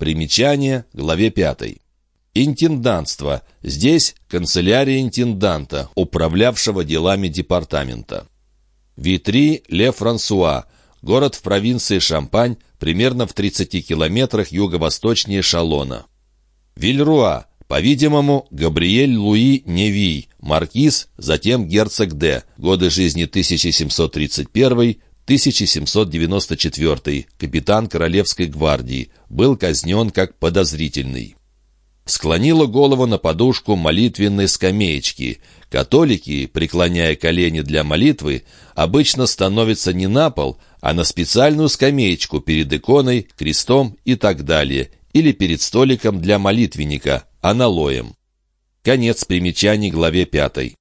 Примечание, главе 5. Интендантство. Здесь канцелярия интенданта, управлявшего делами департамента. Витри Ле Франсуа. Город в провинции Шампань, примерно в 30 километрах юго-восточнее Шалона. Вильруа. По-видимому, Габриэль Луи Невий, маркиз, затем герцог Д. Годы жизни 1731-1794, капитан Королевской гвардии, был казнен как подозрительный склонила голову на подушку молитвенной скамеечки. Католики, преклоняя колени для молитвы, обычно становятся не на пол, а на специальную скамеечку перед иконой, крестом и так далее, или перед столиком для молитвенника, аналоем. Конец примечаний главе 5.